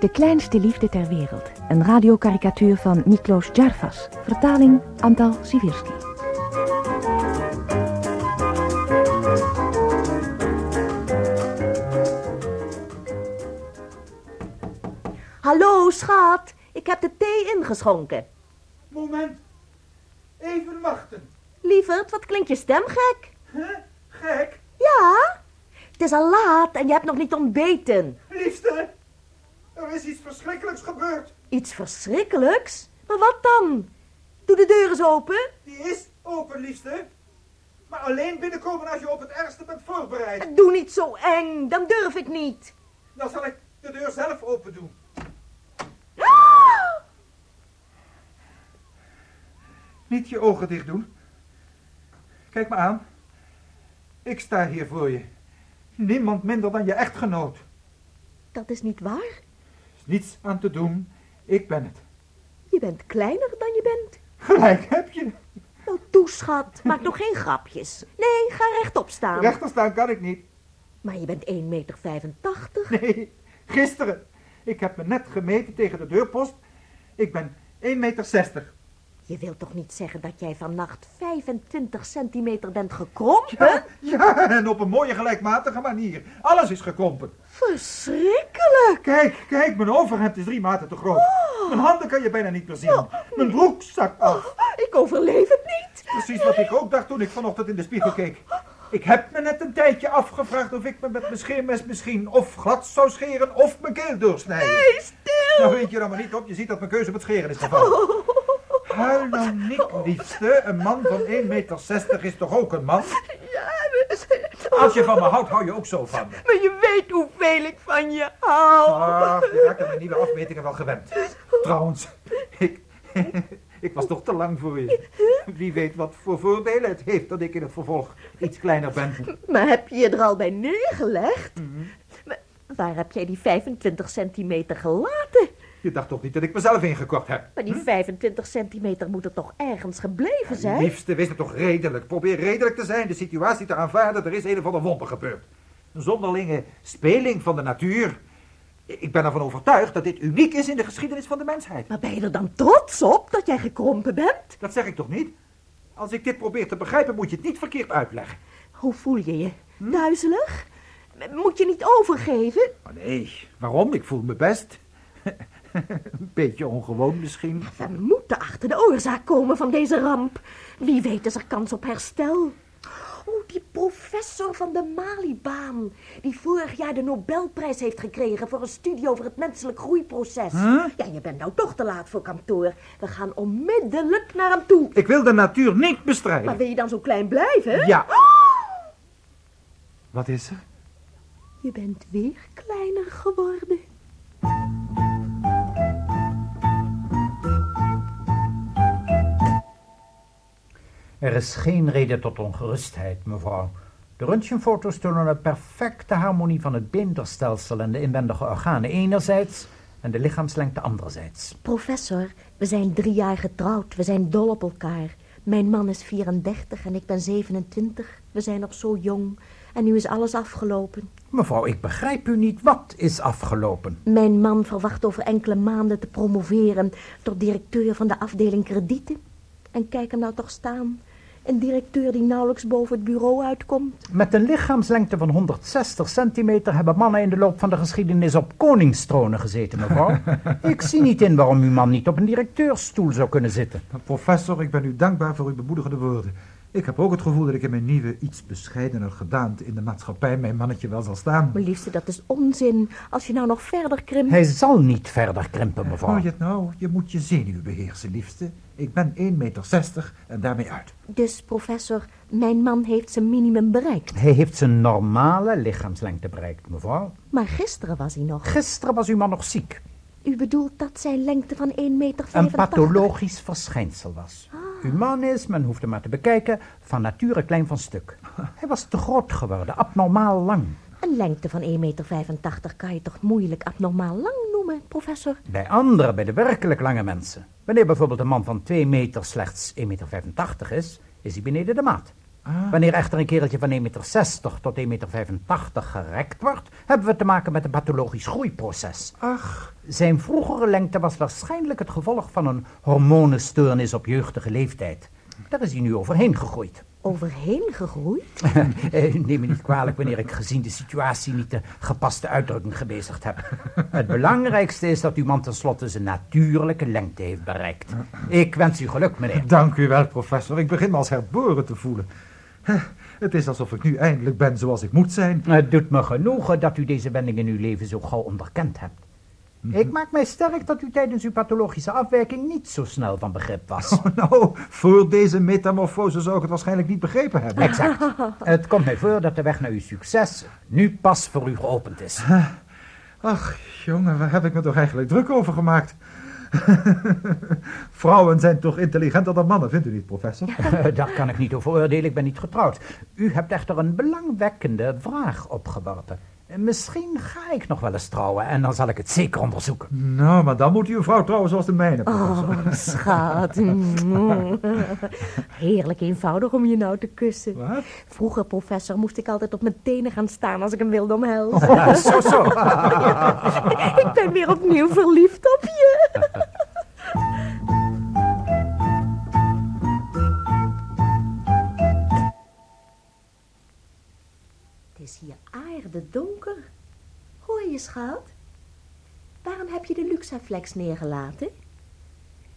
De kleinste liefde ter wereld. Een radiokarikatuur van Niklos Jarvas. Vertaling Antal Sivirski. Hallo, schat. Ik heb de thee ingeschonken. Moment. Even wachten. Lieverd, wat klinkt je stem gek? Huh? Gek? Ja? Het is al laat en je hebt nog niet ontbeten. Liefste, er is iets verschrikkelijks gebeurd. Iets verschrikkelijks? Maar wat dan? Doe de deur eens open. Die is open, liefste. Maar alleen binnenkomen als je op het ergste bent voorbereid. Doe niet zo eng, dan durf ik niet. Dan zal ik de deur zelf open doen. Ah! Niet je ogen dicht doen. Kijk me aan. Ik sta hier voor je. Niemand minder dan je echtgenoot. Dat is niet waar. Er is niets aan te doen. Ik ben het. Je bent kleiner dan je bent. Gelijk heb je. Nou, toe, schat. Maak nog geen grapjes. Nee, ga rechtop staan. Rechter staan kan ik niet. Maar je bent 1,85 meter. Nee, gisteren. Ik heb me net gemeten tegen de deurpost. Ik ben 1,60 meter. Je wilt toch niet zeggen dat jij vannacht 25 centimeter bent gekrompen? Ja, ja, en op een mooie gelijkmatige manier. Alles is gekrompen. Verschrikkelijk. Kijk, kijk, mijn overhemd is drie maten te groot. Mijn handen kan je bijna niet meer zien. Mijn broek zakt af. Ik overleef het niet. Precies wat ik ook dacht toen ik vanochtend in de spiegel keek. Ik heb me net een tijdje afgevraagd of ik me met mijn scheermes misschien of glad zou scheren of mijn keel doorsnijden. Hey, stil. Nou weet je er maar niet op, je ziet dat mijn keuze op het scheren is gevallen. Huil nou niet, liefste. Een man van 1,60 meter is toch ook een man? Ja, Als je van me houdt, hou je ook zo van me. maar je weet hoeveel ik van je hou. Ah, je raakt aan mijn nieuwe afmetingen wel gewend. Trouwens, ik, ik was toch te lang voor je. Wie weet wat voor voordelen het heeft dat ik in het vervolg iets kleiner ben. Maar heb je je er al bij neergelegd? Maar waar heb jij die 25 centimeter gelaten? Je dacht toch niet dat ik mezelf ingekocht heb? Maar die 25 centimeter moet er toch ergens gebleven zijn? Liefste, wees het toch redelijk. Probeer redelijk te zijn, de situatie te aanvaarden. Er is een of ander wonder gebeurd. Een zonderlinge speling van de natuur. Ik ben ervan overtuigd dat dit uniek is in de geschiedenis van de mensheid. Maar ben je er dan trots op dat jij gekrompen bent? Dat zeg ik toch niet? Als ik dit probeer te begrijpen, moet je het niet verkeerd uitleggen. Hoe voel je je? Duizelig? Moet je niet overgeven? Oh nee, waarom? Ik voel me best. Een beetje ongewoon misschien. We moeten achter de oorzaak komen van deze ramp. Wie weet is er kans op herstel. Oh, die professor van de Malibaan, die vorig jaar de Nobelprijs heeft gekregen voor een studie over het menselijk groeiproces. Huh? Ja, je bent nou toch te laat voor kantoor. We gaan onmiddellijk naar hem toe. Ik wil de natuur niet bestrijden. Maar wil je dan zo klein blijven? Ja. Wat is er? Je bent weer kleiner geworden. Er is geen reden tot ongerustheid, mevrouw. De röntgenfoto's tonen een perfecte harmonie van het beenderstelsel en de inwendige organen enerzijds en de lichaamslengte anderzijds. Professor, we zijn drie jaar getrouwd. We zijn dol op elkaar. Mijn man is 34 en ik ben 27. We zijn nog zo jong. En nu is alles afgelopen. Mevrouw, ik begrijp u niet. Wat is afgelopen? Mijn man verwacht over enkele maanden te promoveren tot directeur van de afdeling kredieten. En kijk hem nou toch staan. Een directeur die nauwelijks boven het bureau uitkomt. Met een lichaamslengte van 160 centimeter hebben mannen in de loop van de geschiedenis op koningstronen gezeten, mevrouw. ik zie niet in waarom uw man niet op een directeursstoel zou kunnen zitten. Professor, ik ben u dankbaar voor uw bemoedigende woorden. Ik heb ook het gevoel dat ik in mijn nieuwe, iets bescheidener gedaante in de maatschappij mijn mannetje wel zal staan. Maar liefste, dat is onzin. Als je nou nog verder krimpt... Hij zal niet verder krimpen, mevrouw. Hoor je het nou? Je moet je zenuw beheersen, liefste. Ik ben 1,60 meter en daarmee uit. Dus, professor, mijn man heeft zijn minimum bereikt. Hij heeft zijn normale lichaamslengte bereikt, mevrouw. Maar gisteren was hij nog. Gisteren was uw man nog ziek. U bedoelt dat zijn lengte van 1 meter Een pathologisch verschijnsel was. Uw man is, men hoeft hem maar te bekijken, van nature klein van stuk. Hij was te groot geworden, abnormaal lang. Een lengte van 1,85 meter kan je toch moeilijk abnormaal lang noemen, professor? Bij anderen, bij de werkelijk lange mensen. Wanneer bijvoorbeeld een man van 2 meter slechts 1,85 meter is, is hij beneden de maat. Wanneer echter een kereltje van 1,60 meter tot 1,85 meter gerekt wordt, hebben we te maken met een pathologisch groeiproces. Ach, Zijn vroegere lengte was waarschijnlijk het gevolg van een hormonenstoornis op jeugdige leeftijd. Daar is hij nu overheen gegroeid. Overheen gegroeid? Eh, Neem me niet kwalijk wanneer ik gezien de situatie niet de gepaste uitdrukking gebezigd heb. Het belangrijkste is dat uw man tenslotte zijn natuurlijke lengte heeft bereikt. Ik wens u geluk, meneer. dank u wel, professor. Ik begin me als herboren te voelen. Het is alsof ik nu eindelijk ben zoals ik moet zijn. Het doet me genoegen dat u deze wending in uw leven zo gauw onderkend hebt. Ik maak mij sterk dat u tijdens uw pathologische afwijking niet zo snel van begrip was. Oh, nou, voor deze metamorfose zou ik het waarschijnlijk niet begrepen hebben. Exact. Het komt mij voor dat de weg naar uw succes nu pas voor u geopend is. Ach, jongen, waar heb ik me toch eigenlijk druk over gemaakt? Vrouwen zijn toch intelligenter dan mannen, vindt u niet, professor? Daar kan ik niet over oordelen, ik ben niet getrouwd. U hebt echter een belangwekkende vraag opgeworpen. Misschien ga ik nog wel eens trouwen en dan zal ik het zeker onderzoeken. Nou, maar dan moet u een vrouw trouwen zoals de mijne, professor. Oh, schat. Heerlijk eenvoudig om je nou te kussen. Wat? Vroeger, professor, moest ik altijd op mijn tenen gaan staan als ik hem wilde omhelzen. zo, zo. ik ben weer opnieuw verliefd op je. is hier aardedonker. Hoor je, schat? Waarom heb je de Luxaflex neergelaten?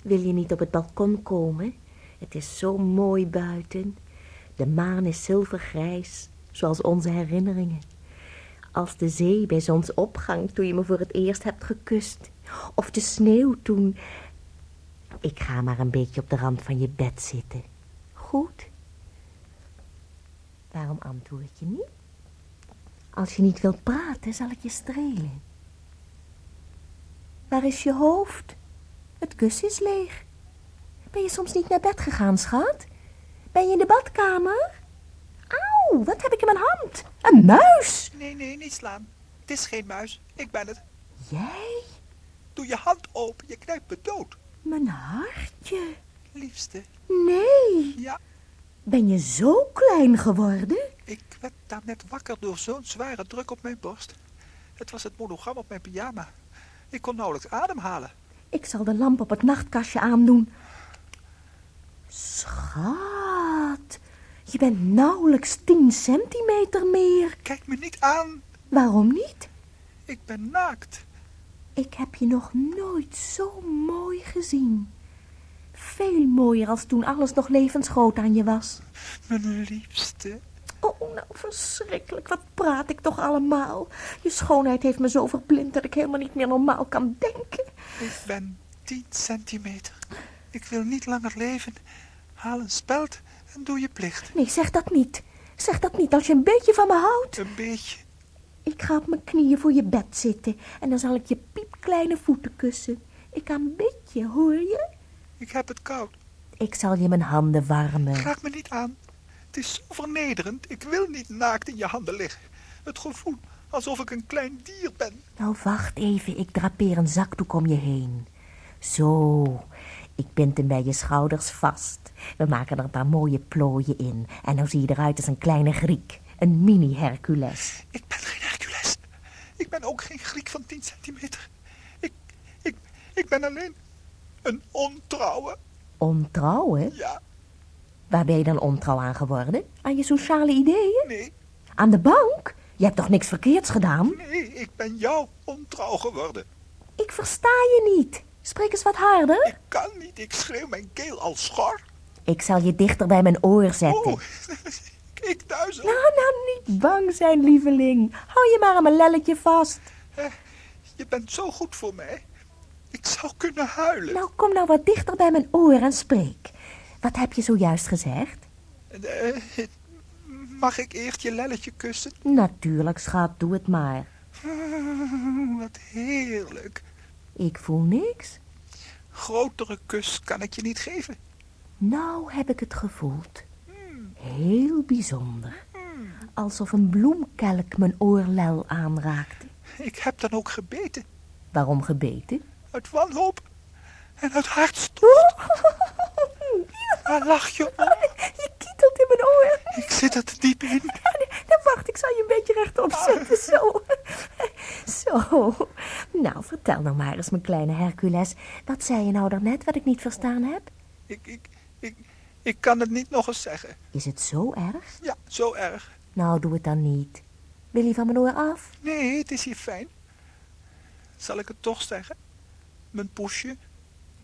Wil je niet op het balkon komen? Het is zo mooi buiten. De maan is zilvergrijs, zoals onze herinneringen. Als de zee bij zonsopgang toen je me voor het eerst hebt gekust. Of de sneeuw toen... Ik ga maar een beetje op de rand van je bed zitten. Goed? Waarom antwoord je niet? Als je niet wilt praten, zal ik je strelen. Waar is je hoofd? Het kussen is leeg. Ben je soms niet naar bed gegaan, schat? Ben je in de badkamer? Auw, wat heb ik in mijn hand? Een muis! Nee, nee, niet slaan. Het is geen muis. Ik ben het. Jij? Doe je hand open, je knijpt me dood. Mijn hartje. Liefste, Nee. ja, Ben je zo klein geworden? Ik werd daar net wakker door zo'n zware druk op mijn borst. Het was het monogram op mijn pyjama. Ik kon nauwelijks ademhalen. Ik zal de lamp op het nachtkastje aandoen. Schat, je bent nauwelijks 10 centimeter meer. Kijk me niet aan. Waarom niet? Ik ben naakt. Ik heb je nog nooit zo mooi gezien. Veel mooier als toen alles nog levensgroot aan je was. Mijn liefste. Oh, nou verschrikkelijk. Wat praat ik toch allemaal? Je schoonheid heeft me zo verblind dat ik helemaal niet meer normaal kan denken. Ik ben 10 centimeter. Ik wil niet langer leven. Haal een speld en doe je plicht. Nee, zeg dat niet. Zeg dat niet als je een beetje van me houdt. Een beetje. Ik ga op mijn knieën voor je bed zitten en dan zal ik je piepkleine voeten kussen. Ik aanbid je, hoor je? Ik heb het koud. Ik zal je mijn handen warmen. Raak me niet aan. Het is zo vernederend. Ik wil niet naakt in je handen liggen. Het gevoel alsof ik een klein dier ben. Nou, wacht even. Ik drapeer een zakdoek om je heen. Zo. Ik bind hem bij je schouders vast. We maken er een paar mooie plooien in. En dan zie je eruit als een kleine Griek. Een mini-Hercules. Ik ben geen Hercules. Ik ben ook geen Griek van 10 centimeter. Ik, ik, ik ben alleen een ontrouwe. Ontrouwen? Ja, Waar ben je dan ontrouw aan geworden? Aan je sociale ideeën? nee, Aan de bank? Je hebt toch niks verkeerds gedaan? nee, ik ben jou ontrouw geworden. Ik versta je niet. Spreek eens wat harder. Ik kan niet, ik schreeuw mijn keel al schor. Ik zal je dichter bij mijn oor zetten. Oh, ik duizel. Nou, nou, niet bang zijn, lieveling. Hou je maar aan mijn lelletje vast. Je bent zo goed voor mij. Ik zou kunnen huilen. Nou, kom nou wat dichter bij mijn oor en spreek. Wat heb je zojuist gezegd? Eh, mag ik eerst je lelletje kussen? Natuurlijk, schat, doe het maar. Wat heerlijk. Ik voel niks. Grotere kus kan ik je niet geven. Nou heb ik het gevoeld. Heel bijzonder. Alsof een bloemkelk mijn oorlel aanraakte. Ik heb dan ook gebeten. Waarom gebeten? Uit wanhoop en uit hartstocht. Waar lach je om? Je kietelt in mijn oor. Ik zit er te diep in. Dan wacht, ik zal je een beetje rechtop zetten. Zo. Zo. Nou, vertel nou maar eens, mijn kleine Hercules. Wat zei je nou daarnet wat ik niet verstaan heb? Ik, ik, ik, ik kan het niet nog eens zeggen. Is het zo erg? Ja, zo erg. Nou, doe het dan niet. Wil je van mijn oor af? Nee, het is hier fijn. Zal ik het toch zeggen? Mijn poesje.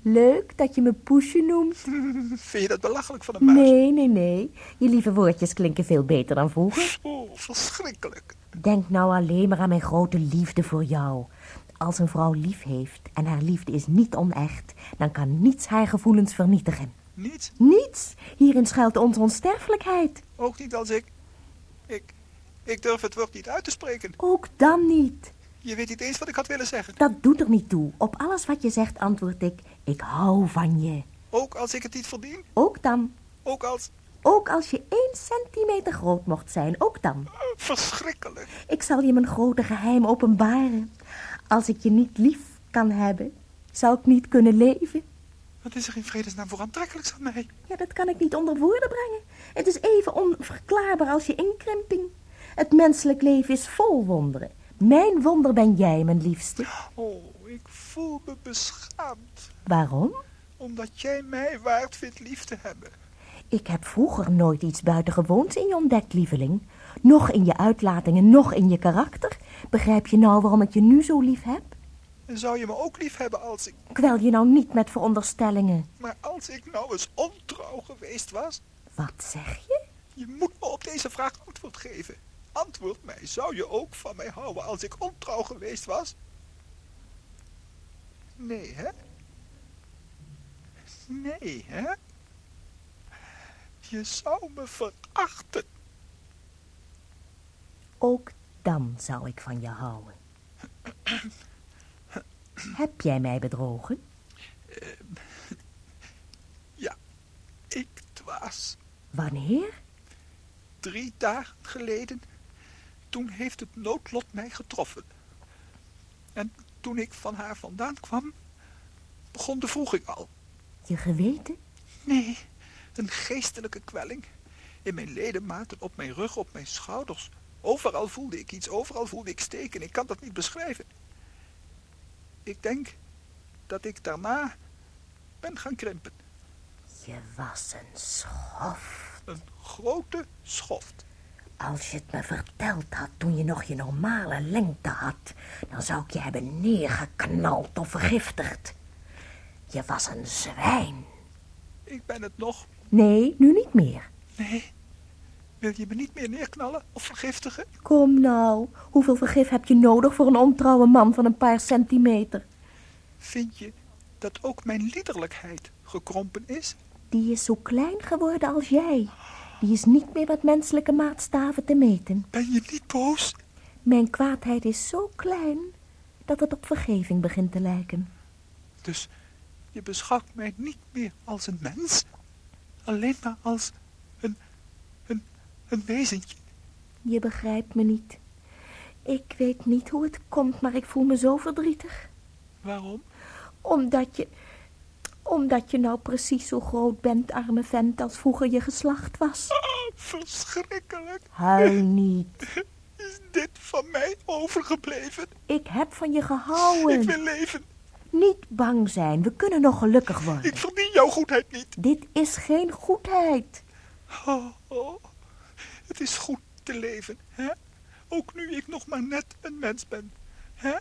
Leuk dat je me poesje noemt. Vind je dat belachelijk van een muis? Nee, nee, nee. Je lieve woordjes klinken veel beter dan vroeger. Oh, verschrikkelijk. Denk nou alleen maar aan mijn grote liefde voor jou. Als een vrouw lief heeft en haar liefde is niet onecht, dan kan niets haar gevoelens vernietigen. Niets? Niets. Hierin schuilt onze onsterfelijkheid. Ook niet als ik... Ik, ik durf het woord niet uit te spreken. Ook dan niet. Je weet niet eens wat ik had willen zeggen. Dat doet er niet toe. Op alles wat je zegt antwoord ik, ik hou van je. Ook als ik het niet verdien. Ook dan. Ook als... Ook als je één centimeter groot mocht zijn, ook dan. eh, verschrikkelijk. Ik zal je mijn grote geheim openbaren. Als ik je niet lief kan hebben, zou ik niet kunnen leven. Wat is er in vredesnaam voor aantrekkelijks aan mij? Ja, dat kan ik niet onder woorden brengen. Het is even onverklaarbaar als je inkrimping. Het menselijk leven is vol wonderen. Mijn wonder ben jij, mijn liefste. Oh, ik voel me beschaamd. Waarom? Omdat jij mij waard vindt lief te hebben. Ik heb vroeger nooit iets buitengewoons in je ontdekt, lieveling. Nog in je uitlatingen, nog in je karakter. Begrijp je nou waarom ik je nu zo lief heb? En zou je me ook lief hebben als ik... Kwel je nou niet met veronderstellingen. Maar als ik nou eens ontrouw geweest was... Wat zeg je? Je moet me op deze vraag antwoord geven. Antwoord mij, zou je ook van mij houden als ik ontrouw geweest was? Nee, hè? Nee, hè? Je zou me verachten. Ook dan zou ik van je houden. Heb jij mij bedrogen? Ja, ik dwaas. Wanneer? Drie dagen geleden, toen heeft het noodlot mij getroffen. En toen ik van haar vandaan kwam, begon de vroeging al. Je geweten? Nee, een geestelijke kwelling. In mijn ledematen, op mijn rug, op mijn schouders. Overal voelde ik iets, overal voelde ik steken. Ik kan dat niet beschrijven. Ik denk dat ik daarna ben gaan krimpen. Je was een schof. Een grote schoft. Als je het me verteld had toen je nog je normale lengte had, dan zou ik je hebben neergeknald of vergiftigd. Je was een zwijn. Ik ben het nog. Nee, nu niet meer. Nee. Wil je me niet meer neerknallen of vergiftigen? Kom nou, hoeveel vergif heb je nodig voor een ontrouwe man van een paar centimeter? Vind je dat ook mijn liederlijkheid gekrompen is? Die is zo klein geworden als jij. Die is niet meer met menselijke maatstaven te meten. Ben je niet boos? Mijn kwaadheid is zo klein dat het op vergeving begint te lijken. Dus je beschouwt mij niet meer als een mens, alleen maar als een, een, een wezentje. Je begrijpt me niet. Ik weet niet hoe het komt, maar ik voel me zo verdrietig. Waarom? Omdat je... Omdat je nou precies zo groot bent, arme vent, als vroeger je geslacht was. Ah, verschrikkelijk. Huil niet. Is dit van mij overgebleven? Ik heb van je gehouden. Ik wil leven. Niet bang zijn, we kunnen nog gelukkig worden. Ik verdien jouw goedheid niet. Dit is geen goedheid. Oh, oh. Het is goed te leven, hè? Ook nu ik nog maar net een mens ben, hè?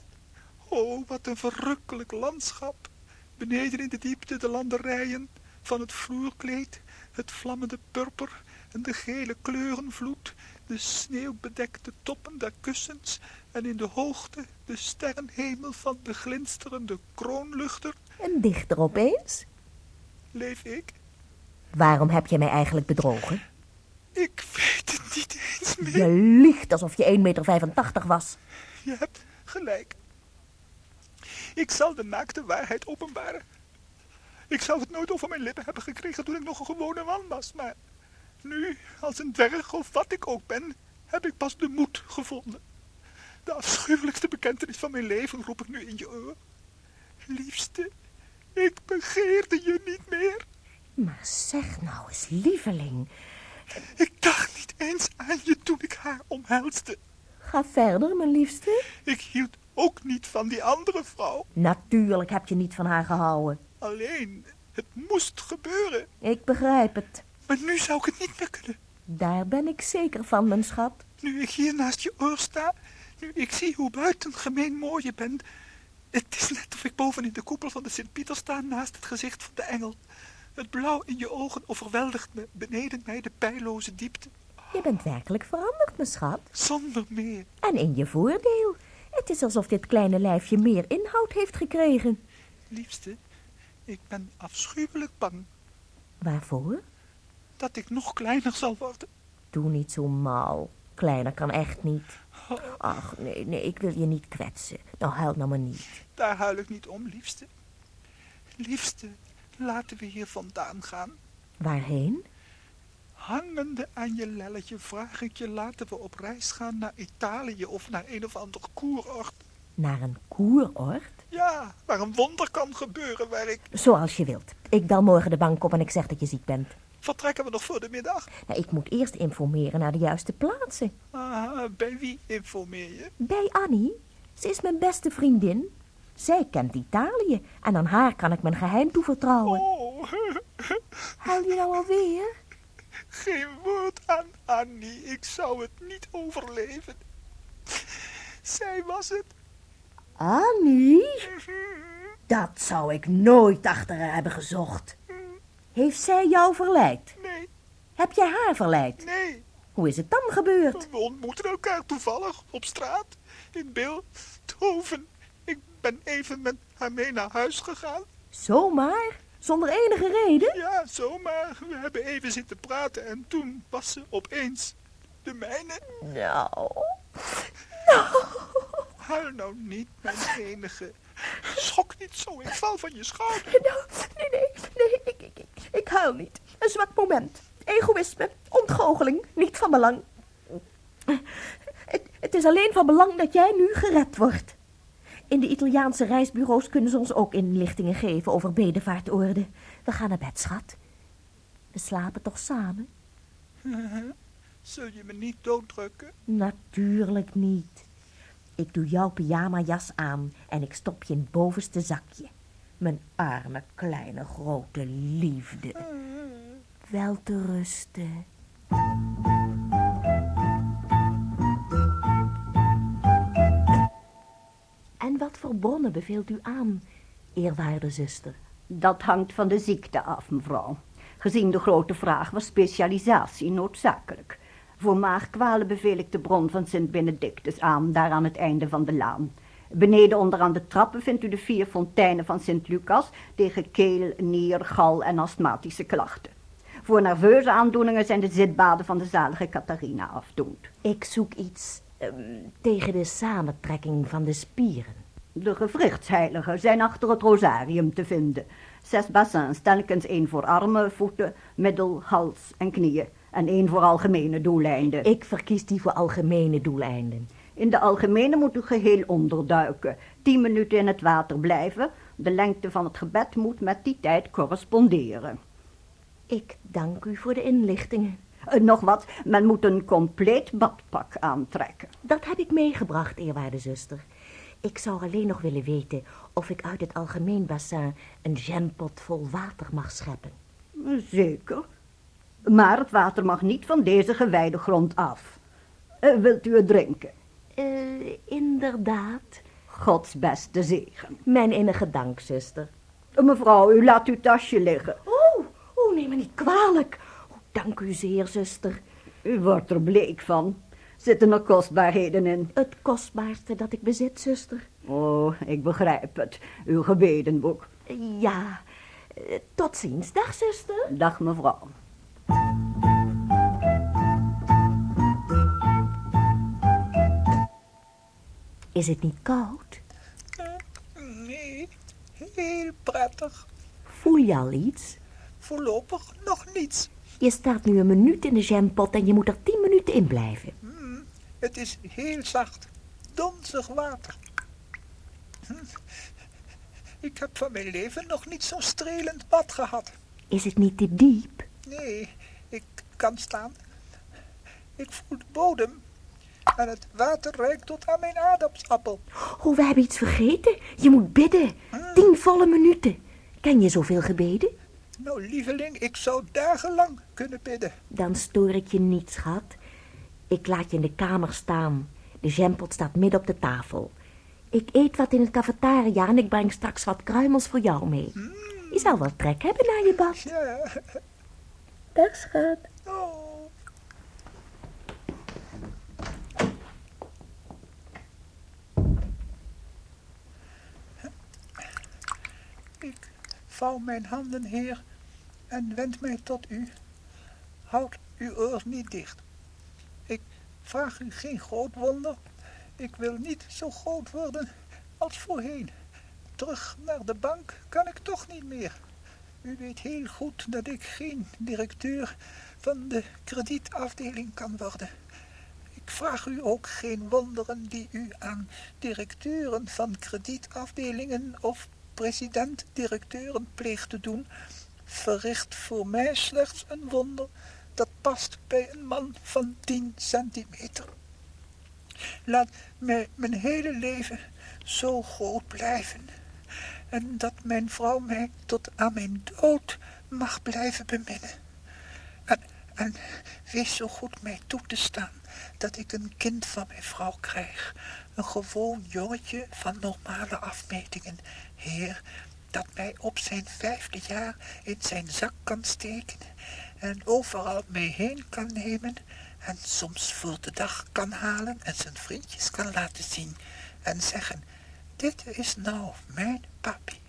Oh, wat een verrukkelijk landschap. Beneden in de diepte de landerijen van het vloerkleed, het vlammende purper en de gele kleurenvloed, de sneeuwbedekte toppen der kussens en in de hoogte de sterrenhemel van de glinsterende kroonluchter. En dichter opeens? Leef ik? Waarom heb je mij eigenlijk bedrogen? Ik weet het niet eens meer. Je liegt alsof je 1,85 meter was. Je hebt gelijk. Ik zal de naakte waarheid openbaren. Ik zou het nooit over mijn lippen hebben gekregen toen ik nog een gewone man was, maar nu, als een dwerg of wat ik ook ben, heb ik pas de moed gevonden. De afschuwelijkste bekentenis van mijn leven roep ik nu in je oor. Liefste, ik begeerde je niet meer. Maar zeg nou eens, lieveling. Ik dacht niet eens aan je toen ik haar omhelsde. Ga verder, mijn liefste. Ik hield ook niet van die andere vrouw. Natuurlijk heb je niet van haar gehouden. Alleen, het moest gebeuren. Ik begrijp het. Maar nu zou ik het niet meer kunnen. Daar ben ik zeker van, mijn schat. Nu ik hier naast je oor sta, nu ik zie hoe buitengemeen mooi je bent. Het is net of ik boven in de koepel van de Sint-Pieter sta naast het gezicht van de engel. Het blauw in je ogen overweldigt me beneden mij de pijloze diepte. Je bent werkelijk veranderd, mijn schat. Zonder meer. En in je voordeel. Het is alsof dit kleine lijfje meer inhoud heeft gekregen. Liefste, ik ben afschuwelijk bang Waarvoor? dat ik nog kleiner zal worden. Doe niet zo mal. Kleiner kan echt niet. Ach, nee, nee, ik wil je niet kwetsen. Nou, huil nou maar niet. Daar huil ik niet om, liefste. Liefste, laten we hier vandaan gaan. Waarheen? Hangende aan je lelletje vraag ik je, laten we op reis gaan naar Italië of naar een of ander koeroord. Naar een koeroord? Ja, waar een wonder kan gebeuren, waar ik... Zoals je wilt. Ik bel morgen de bank op en ik zeg dat je ziek bent. Vertrekken we nog voor de middag? Nou, ik moet eerst informeren naar de juiste plaatsen. Ah, bij wie informeer je? Bij Annie. Ze is mijn beste vriendin. Zij kent Italië en aan haar kan ik mijn geheim toevertrouwen. Oh, Huil je nou alweer? Geen woord aan Annie. Ik zou het niet overleven. Zij was het. Annie? Dat zou ik nooit achter haar hebben gezocht. Heeft zij jou verleid? Nee, Heb jij haar verleid? nee. Hoe is het dan gebeurd? We ontmoeten elkaar toevallig op straat. In Beeldhoven. Ik ben even met haar mee naar huis gegaan. Zomaar? Zonder enige reden? Ja, zomaar. We hebben even zitten praten en toen was ze opeens de mijne. Nou, Huil nou niet, mijn enige. Schok niet zo, ik val van je schouder. nou, nee, nee, nee, ik, ik, ik, ik huil niet. Een zwak moment. Egoïsme, ontgoocheling, niet van belang. Het, het is alleen van belang dat jij nu gered wordt. In de Italiaanse reisbureaus kunnen ze ons ook inlichtingen geven over bedevaartoorden. We gaan naar bed, schat. We slapen toch samen? Zul je me niet dooddrukken? Natuurlijk niet. Ik doe jouw pyjamajas aan en ik stop je in het bovenste zakje. Mijn arme, kleine, grote liefde. Wel te rusten. Wat voor bronnen beveelt u aan, eerwaarde zuster? Dat hangt van de ziekte af, mevrouw. Gezien de grote vraag was specialisatie noodzakelijk. Voor maagkwalen beveel ik de bron van Sint Benedictus aan, daar aan het einde van de laan. Beneden onderaan de trappen vindt u de vier fonteinen van Sint Lucas tegen keel, nier, gal en astmatische klachten. Voor nerveuze aandoeningen zijn de zitbaden van de zalige Catharina afdoend. Ik zoek iets ehm, tegen de samentrekking van de spieren. De gewrichtsheiligen zijn achter het rosarium te vinden. Zes bassins, telkens één voor armen, voeten, middel, hals en knieën. En één voor algemene doeleinden. Ik verkies die voor algemene doeleinden. In de algemene moet u geheel onderduiken. Tien minuten in het water blijven. De lengte van het gebed moet met die tijd corresponderen. Ik dank u voor de inlichtingen. Eh, nog wat, men moet een compleet badpak aantrekken. Dat heb ik meegebracht, eerwaarde zuster. Ik zou alleen nog willen weten of ik uit het algemeen bassin een jampot vol water mag scheppen. Zeker. Maar het water mag niet van deze gewijde grond af. Eh, wilt u het drinken? Eh, inderdaad. Gods beste zegen. Mijn innige dank, zuster. Eh, Mevrouw, u laat uw tasje liggen. Oh, oh, neem me niet kwalijk. Oh, dank u zeer, zuster. U wordt er bleek van. Zitten er kostbaarheden in? Het kostbaarste dat ik bezit, zuster. Oh, ik begrijp het. Uw gebedenboek. Ja, eh, tot ziens. Dag, zuster. Dag mevrouw. Is het niet koud? Nee, heel prettig. Voel je al iets? Voorlopig nog niets. Je staat nu een minuut in de jampot en je moet er tien minuten in blijven. Het is heel zacht, donzig water. Hm. Ik heb van mijn leven nog niet zo'n strelend bad gehad. Is het niet te diep? Nee, ik kan staan Ik voel de bodem. En het water reikt tot aan mijn aardappelappel. Oh, we hebben iets vergeten. Je moet bidden. Tien volle minuten. Ken je zoveel gebeden? Nou, lieveling, ik zou dagenlang kunnen bidden. Dan stoor ik je niet, schat. Ik laat je in de kamer staan. De jampot staat midden op de tafel. Ik eet wat in het cafetaria en ik breng straks wat kruimels voor jou mee. Je zal wel trek hebben naar je bad. Ja. Dag, schat. Oh. Ik vouw mijn handen, heer, en wend mij tot u. Houd uw oor niet dicht. Ik vraag u geen groot wonder. Ik wil niet zo groot worden als voorheen. Terug naar de bank kan ik toch niet meer. U weet heel goed dat ik geen directeur van de kredietafdeling kan worden. Ik vraag u ook geen wonderen die u aan directeuren van kredietafdelingen of president-directeuren pleegt te doen. Verricht voor mij slechts een wonder dat past bij een man van 10 centimeter. Laat mij mijn hele leven zo groot blijven en dat mijn vrouw mij tot aan mijn dood mag blijven beminnen. En, en wees zo goed mij toe te staan dat ik een kind van mijn vrouw krijg, een gewoon jongetje van normale afmetingen, Heer, dat mij op zijn vijfde jaar in zijn zak kan steken en overal mee heen kan nemen en soms voor de dag kan halen en zijn vriendjes kan laten zien en zeggen, dit is nou mijn papi.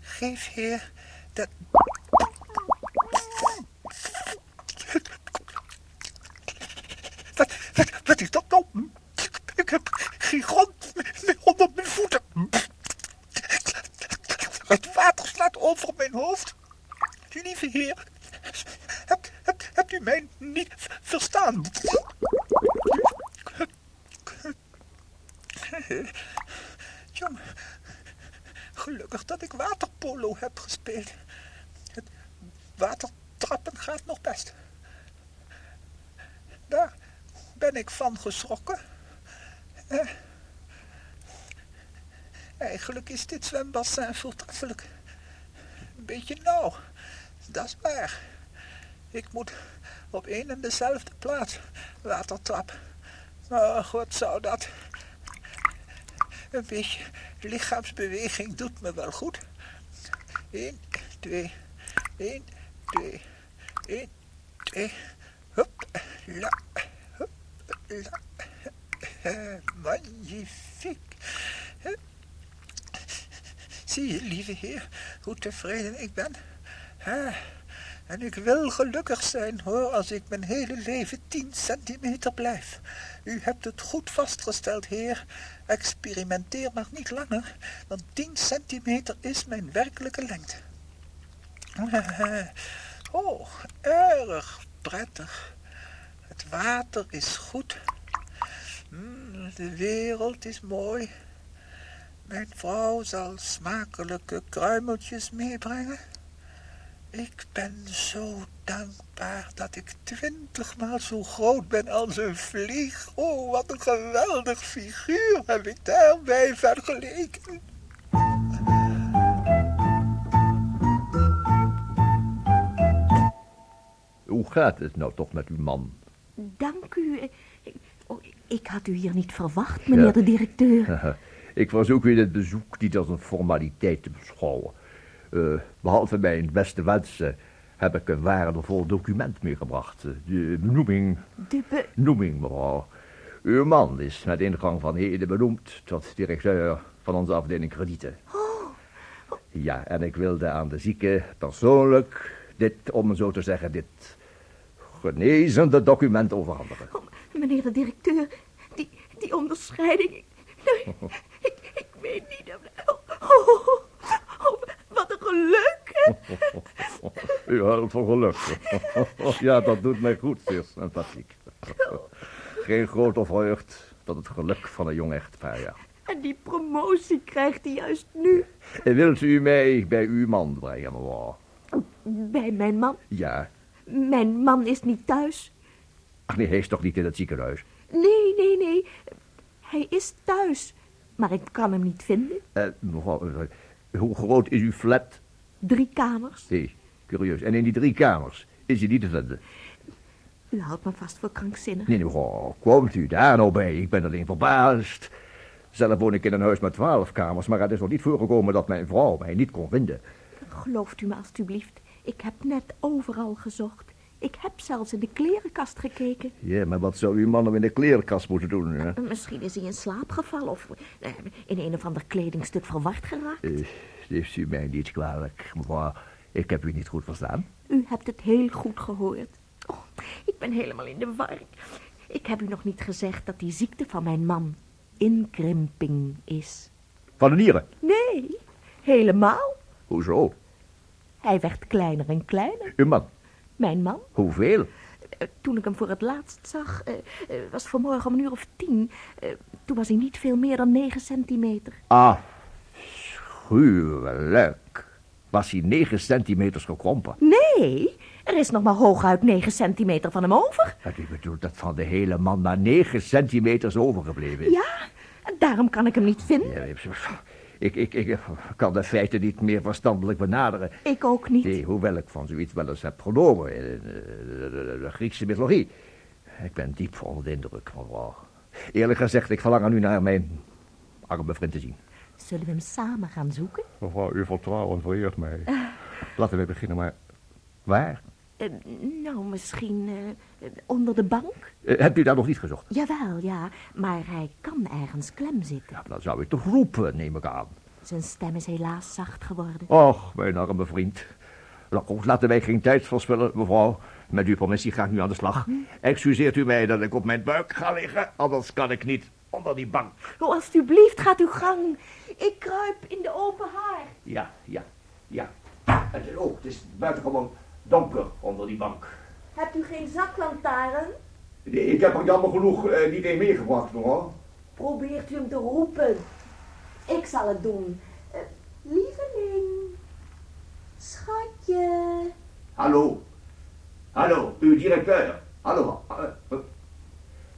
Geef, Heer, dat... Wat, is dat nou? Ik heb meer onder mijn voeten. Het water slaat over mijn hoofd. Lieve Heer, hebt, hebt, hebt u mij niet verstaan? Jong, gelukkig dat ik waterpolo heb gespeeld. Het watertrappen gaat nog best. Daar ben ik van geschrokken. Eh, eigenlijk is dit zwembassin voortreffelijk. Een beetje nauw, dat is waar. Ik moet op één en dezelfde plaats watertrap. Maar wat zou dat? Een beetje lichaamsbeweging doet me wel goed. Eén, twee, één, twee, één, twee. Hup, la, hup, la. Magnifiek. Zie je, lieve heer, hoe tevreden ik ben? Eh, En ik wil gelukkig zijn, hoor, als ik mijn hele leven tien centimeter blijf. U hebt het goed vastgesteld, heer. Experimenteer maar niet langer, want tien centimeter is mijn werkelijke lengte. Oh, erg prettig. Het water is goed. Mm, de wereld is mooi. Mijn vrouw zal smakelijke kruimeltjes meebrengen. Ik ben zo dankbaar dat ik twintigmaal zo groot ben als een vlieg. Oh, wat een geweldig figuur heb ik daarbij vergeleken. Hoe gaat het nou toch met uw man? Dank u. Ik, oh, ik had u hier niet verwacht, meneer Ja. de directeur. Ik was ook weer dit bezoek niet als een formaliteit te beschouwen. Eh, behalve mijn beste wensen heb ik een waardevol document meegebracht. Eh, De benoeming, De be... noeming, mevrouw. Uw man is met ingang van heden benoemd tot directeur van onze afdeling kredieten. Ja, en ik wilde aan de zieke persoonlijk dit, om zo te zeggen, dit genezende document overhandigen. Oh, meneer de directeur, die, die onderscheiding... Ik, nee, ik, ik weet niet... of- Oh, oh, oh, geluk. U huilt van geluk. ja, dat doet mij goed, zeer sympathiek. Geen grote vreugd dan het geluk van een jong echtpaar, ja. En die promotie krijgt hij juist nu. En Wilt u mij bij uw man brengen, mevrouw? Bij mijn man. Ja, Mijn man is niet thuis. Ach nee, hij is toch niet in het ziekenhuis? Nee, nee, nee. Hij is thuis. Maar ik kan hem niet vinden. Eh, mevrouw, eh, hoe groot is uw flat? Drie kamers. Nee, curieus. En in die drie kamers is hij niet te vinden? U houdt me vast voor krankzinnig. Nee, mevrouw, komt u daar nou bij? Ik ben alleen verbaasd. Zelf woon ik in een huis met twaalf kamers, maar het is nog niet voorgekomen dat mijn vrouw mij niet kon vinden. Gelooft u me alstublieft. Ik heb net overal gezocht. Ik heb zelfs in de klerenkast gekeken. Ja, maar wat zou uw man nou in de klerenkast moeten doen, hè? Misschien is hij in slaap gevallen of eh, in een of ander kledingstuk verward geraakt. Uh, heeft u mij niet kwalijk, mevrouw. Ik heb u niet goed verstaan. U hebt het heel goed gehoord. Oh, ik ben helemaal in de war. Ik heb u nog niet gezegd dat die ziekte van mijn man inkrimping is. Van de nieren? Nee, helemaal. Hoezo? Hij werd kleiner en kleiner. Uw man? Mijn man? Hoeveel? Uh, toen ik hem voor het laatst zag, uh, uh, was vanmorgen om een uur of tien. toen was hij niet veel meer dan negen centimeter. Ah, schuwelijk. Was hij negen centimeters gekrompen? Nee, er is nog maar hooguit negen centimeter van hem over. Dat u bedoelt dat van de hele man maar negen centimeters overgebleven is? Ja, daarom kan ik hem niet vinden. Ja, ik, ik, ik kan de feiten niet meer verstandelijk benaderen. Ik ook niet. Nee, hoewel ik van zoiets wel eens heb genomen in de, de Griekse mythologie. Ik ben diep onder de indruk, mevrouw. Eerlijk gezegd, ik verlang er nu naar mijn arme vriend te zien. Zullen we hem samen gaan zoeken? Mevrouw, uw vertrouwen vereert mij. Uh. Laten we beginnen, maar waar? Uh, nou, misschien uh, onder de bank. hebt u daar nog niet gezocht? Jawel, ja. Maar hij kan ergens klem zitten. Ja, dan zou ik toch roepen, neem ik aan. Zijn stem is helaas zacht geworden. Och, mijn arme vriend. Nou, laten wij geen tijd verspillen, mevrouw. Met uw permissie ga ik nu aan de slag. Hm? Excuseert u mij dat ik op mijn buik ga liggen, anders kan ik niet onder die bank. Oh, alstublieft, gaat uw gang. Ik kruip in de open haar. Ja, ja, ja. Het is ook, het is buitengewoon donker onder die bank. Hebt u geen zaklantaarn? Nee, ik heb er jammer genoeg uh, niet een meegebracht, mevrouw. Probeert u hem te roepen. Ik zal het doen. Uh, lieveling. Schatje. Hallo. Hallo, uw directeur. Hallo. Uh,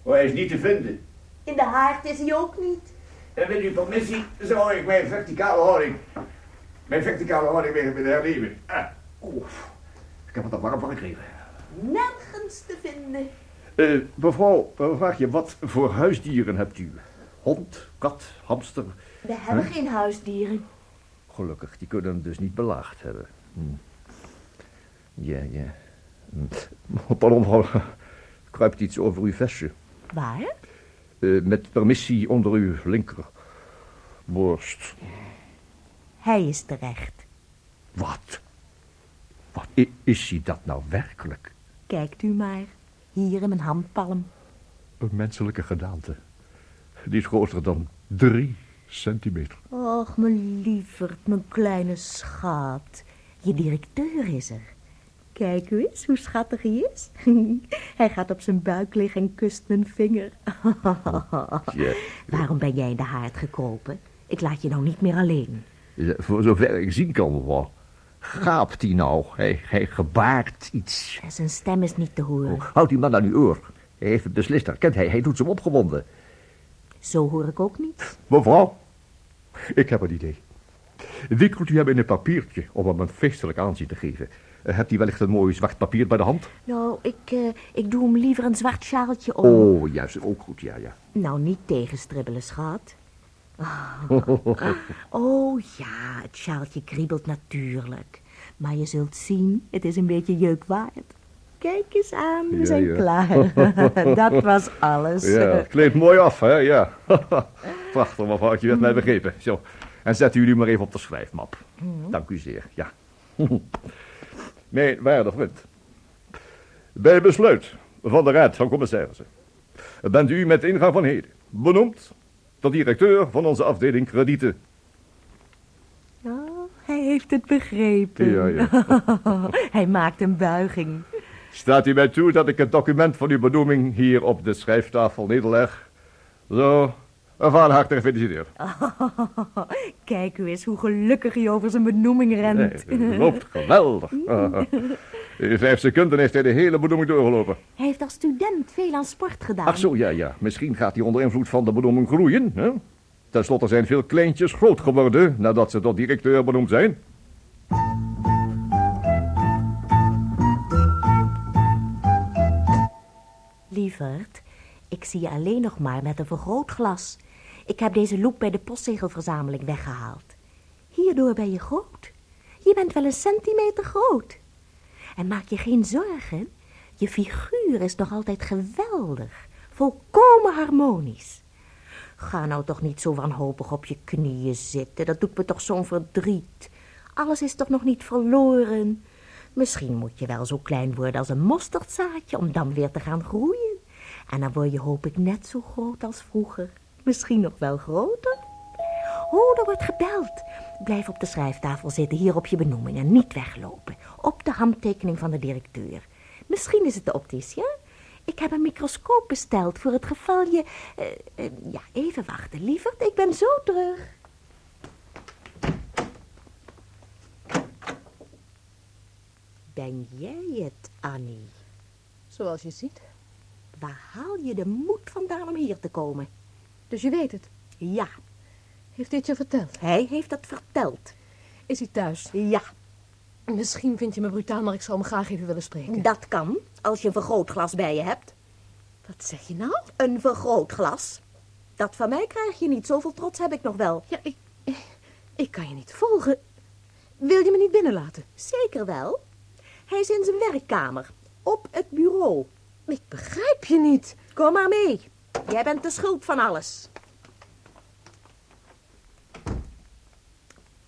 oh, hij is niet te vinden. In de haard is hij ook niet. En met uw permissie zou ik mijn verticale houding, mijn verticale houding weer willen herleven. Ah, oef. Ik heb het er warm van gekregen. Nergens te vinden. Uh, mevrouw, vraag je, wat voor huisdieren hebt u? Hond, kat, hamster? We hebben huh? geen huisdieren. Gelukkig, die kunnen hem dus niet belaagd hebben. Hm. Ja, ja. Hm. Pardon, mevrouw. Kruipt iets over uw vestje. Waar? Uh, met permissie onder uw linker borst. Hij is terecht. Wat? Wat is hij dat nou werkelijk? Kijkt u maar. Hier in mijn handpalm. Een menselijke gedaante. Die is groter dan drie centimeter. Och, mijn lieverd, mijn kleine schat. Je directeur is er. Kijk u eens hoe schattig hij is. hij gaat op zijn buik liggen en kust mijn vinger. ja. Waarom ben jij in de haard gekropen? Ik laat je nou niet meer alleen. Ja, voor zover ik zien kan, mevrouw. Gaapt hij nou? Hij, hij gebaart iets. Zijn stem is niet te horen. Oh, houd die man aan uw oor. Hij heeft het beslist herkend. Hij, hij doet ze opgewonden. Zo hoor ik ook niet. Mevrouw, ik heb een idee. Wikkelt u hem in een papiertje om hem een feestelijk aanzien te geven. Uh, hebt u wellicht een mooi zwart papier bij de hand? Nou, ik, uh, ik doe hem liever een zwart sjaaltje om. Oh, juist. Ook goed, ja, ja. Nou, niet tegenstribbelen, schat. Oh. oh ja, het sjaaltje kriebelt natuurlijk. Maar je zult zien, het is een beetje jeukwaard. Kijk eens aan, we Ja, zijn ja. klaar. Dat was alles. Ja, het kleedt mooi af, hè, ja. Prachtig, mevrouwtje, werd mij begrepen. Zo, en zet u nu maar even op de schrijfmap. Dank u zeer, ja. Mijn waardig vriend. Bij besluit van de Raad van Commissarissen bent u met ingang van heden benoemd tot directeur van onze afdeling kredieten. Oh, hij heeft het begrepen. Ja, ja. hij maakt een buiging. Staat u mij toe dat ik het document van uw benoeming hier op de schrijftafel nederleg? Zo, van harte gefeliciteerd. Kijk u eens hoe gelukkig hij over zijn benoeming rent. Nee, het loopt geweldig. In vijf seconden heeft hij de hele benoeming doorgelopen. Hij heeft als student veel aan sport gedaan. Ach zo, ja, ja. Misschien gaat hij onder invloed van de benoeming groeien. Hè? Ten slotte zijn veel kleintjes groot geworden nadat ze tot directeur benoemd zijn. Lieverd, ik zie je alleen nog maar met een vergrootglas. Ik heb deze loep bij de postzegelverzameling weggehaald. Hierdoor ben je groot. Je bent wel een centimeter groot. En maak je geen zorgen, je figuur is nog altijd geweldig, volkomen harmonisch. Ga nou toch niet zo wanhopig op je knieën zitten, dat doet me toch zo'n verdriet. Alles is toch nog niet verloren. Misschien moet je wel zo klein worden als een mosterdzaadje om dan weer te gaan groeien. En dan word je hoop ik net zo groot als vroeger. Misschien nog wel groter. Oh, er wordt gebeld. Blijf op de schrijftafel zitten, hier op je benoeming en niet weglopen. Op de handtekening van de directeur. Misschien is het de opticien. Ik heb een microscoop besteld voor het geval je... eh, eh, ja, even wachten, lieverd. Ik ben zo terug. Ben jij het, Annie? Zoals je ziet. Waar haal je de moed vandaan om hier te komen? Dus je weet het. Ja, Heeft dit je verteld? hij heeft het verteld. Is hij thuis? Ja, Misschien vind je me brutaal, maar ik zou hem graag even willen spreken. dat kan, als je een vergrootglas bij je hebt. Wat zeg je nou? Een vergrootglas. Dat van mij krijg je niet, zoveel trots heb ik nog wel. Ja, ik, ik kan je niet volgen. Wil je me niet binnenlaten? Zeker wel. Hij is in zijn werkkamer, op het bureau. Ik begrijp je niet. Kom maar mee. Jij bent de schuld van alles.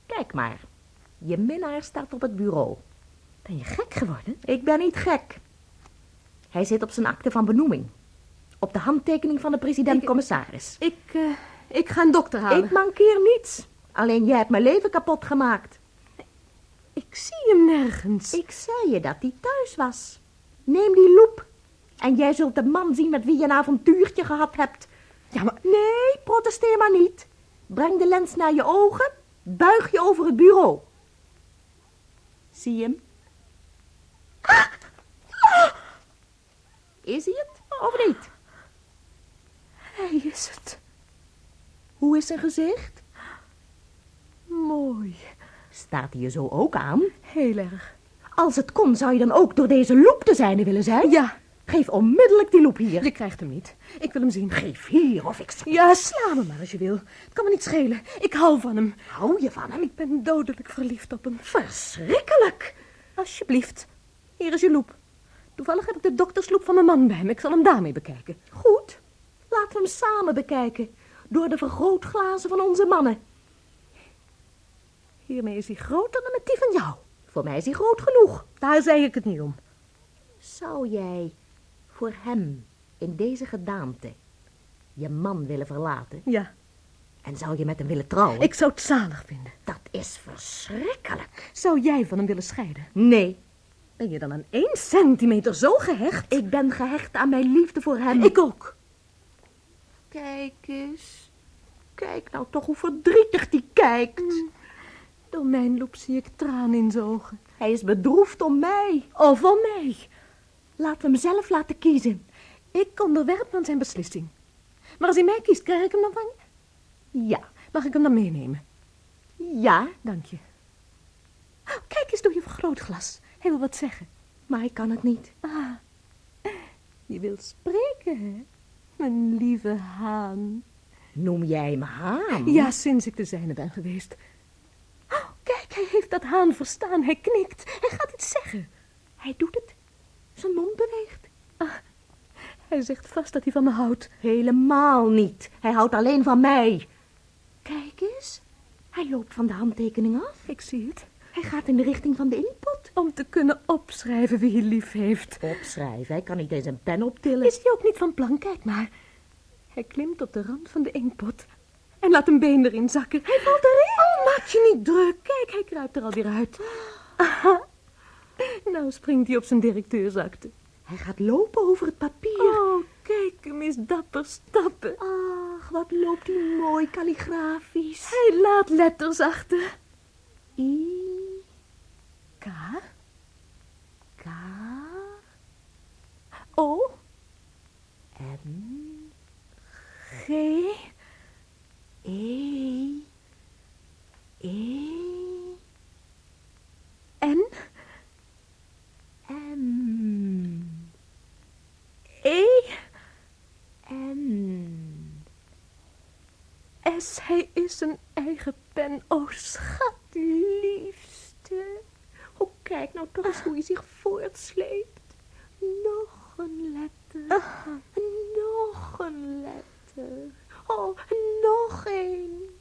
Kijk maar. Je minnaar staat op het bureau. Ben je gek geworden? Ik ben niet gek. Hij zit op zijn akte van benoeming. Op de handtekening van de president-commissaris. Ik, eh, ik ga een dokter halen. Ik mankeer niets. Alleen jij hebt mijn leven kapot gemaakt. Ik zie hem nergens. Ik zei je dat hij thuis was. Neem die loep. En jij zult de man zien met wie je een avontuurtje gehad hebt. Ja, maar Nee, protesteer maar niet. Breng de lens naar je ogen. Buig je over het bureau. Zie je hem? Is hij het of niet? hij is het. Hoe is zijn gezicht? Mooi. Staat hij je zo ook aan? Heel erg. Als het kon, zou je dan ook door deze loep te zijne willen zijn? Ja, Geef onmiddellijk die loep hier. je krijgt hem niet. Ik wil hem zien. Geef hier of ik Ja, sla me maar als je wil. Het kan me niet schelen. Ik hou van hem. Hou je van hem? Ik ben dodelijk verliefd op hem. Verschrikkelijk. Alsjeblieft. Hier is je loep. Toevallig heb ik de doktersloep van mijn man bij me. Ik zal hem daarmee bekijken. Goed. Laten we hem samen bekijken. Door de vergrootglazen van onze mannen. Hiermee is hij groter dan met die van jou. Voor mij is hij groot genoeg. Daar zei ik het niet om. Zou jij voor hem in deze gedaante je man willen verlaten? Ja, En zou je met hem willen trouwen? ik zou het zalig vinden. Dat is verschrikkelijk. Zou jij van hem willen scheiden? Nee, Ben je dan aan één centimeter zo gehecht? ik ben gehecht aan mijn liefde voor hem. Ik ook. Kijk eens. Kijk nou toch hoe verdrietig die kijkt. Door mijn loep zie ik tranen in zijn ogen. Hij is bedroefd om mij. Of om mij. Laten we hem zelf laten kiezen. Ik onderwerp me aan zijn beslissing. Maar als hij mij kiest, krijg ik hem dan van je? Ja, Mag ik hem dan meenemen? ja, Dank je. Oh, kijk eens door je vergrootglas. Hij wil wat zeggen. maar ik kan het niet. Ah, je wilt spreken, hè? Mijn lieve haan. Noem jij hem Haan? Ja, sinds ik de zijne ben geweest. Oh, kijk, hij heeft dat haan verstaan. Hij knikt. Hij gaat iets zeggen. Hij doet het. Zijn mond beweegt. Hij zegt vast dat hij van me houdt. Helemaal niet. Hij houdt alleen van mij. Kijk eens. Hij loopt van de handtekening af. Ik zie het. Hij gaat in de richting van de inkpot. Om te kunnen opschrijven wie hij lief heeft. Opschrijven. Hij kan niet eens een pen optillen. Is hij ook niet van plan? Kijk maar. Hij klimt op de rand van de inkpot. En laat een been erin zakken. Hij valt erin. Oh, maak je niet druk. Kijk, hij kruipt er alweer uit. Aha. Nou springt hij op zijn directeursakte. Hij gaat lopen over het papier. Oh, kijk hem eens dapper stappen. Ach, wat loopt hij mooi kalligrafisch. Hij laat letters achter. I, K, K, Hij is een eigen pen. O, schat, liefste. Oh, kijk nou toch eens hoe hij zich voortsleept. Nog een letter. Nog een letter. Oh, nog één.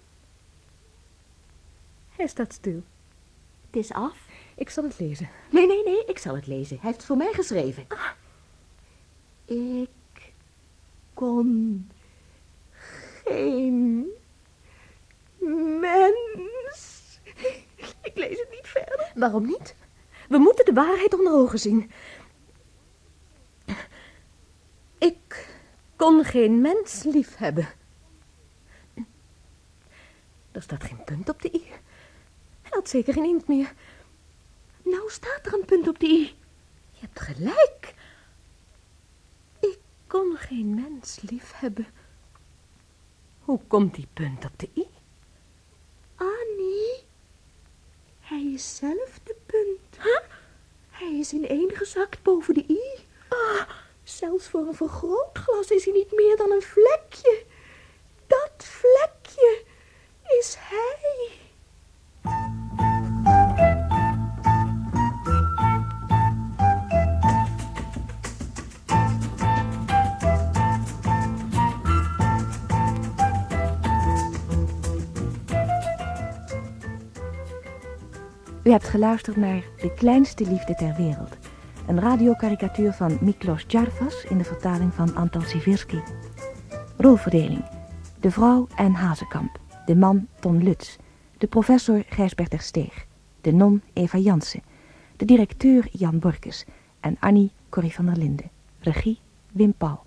Hij staat stil. Het is af. Ik zal het lezen. Nee, nee, nee, ik zal het lezen. Hij heeft het voor mij geschreven. Ik kon geen mens. Ik lees het niet verder. Waarom niet? We moeten de waarheid onder ogen zien. Ik kon geen mens lief hebben. Er staat geen punt op de i. Hij had zeker geen inkt meer. Nou staat er een punt op de i. Je hebt gelijk. Ik kon geen mens lief hebben. Hoe komt die punt op de i? Annie, hij is zelf de punt. Hij is ineengezakt boven de i. Ah, zelfs voor een vergrootglas is hij niet meer dan een vlekje. Dat vlekje is hij. U hebt geluisterd naar De kleinste liefde ter wereld. Een radiokarikatuur van Miklos Djarvas in de vertaling van Antal Sivirski. Rolverdeling. De vrouw en Hazekamp. De man Ton Lutz. De professor Gijsbert Steeg. De non Eva Jansen. De directeur Jan Borkes. En Annie Corrie van der Linden. Regie Wim Paul.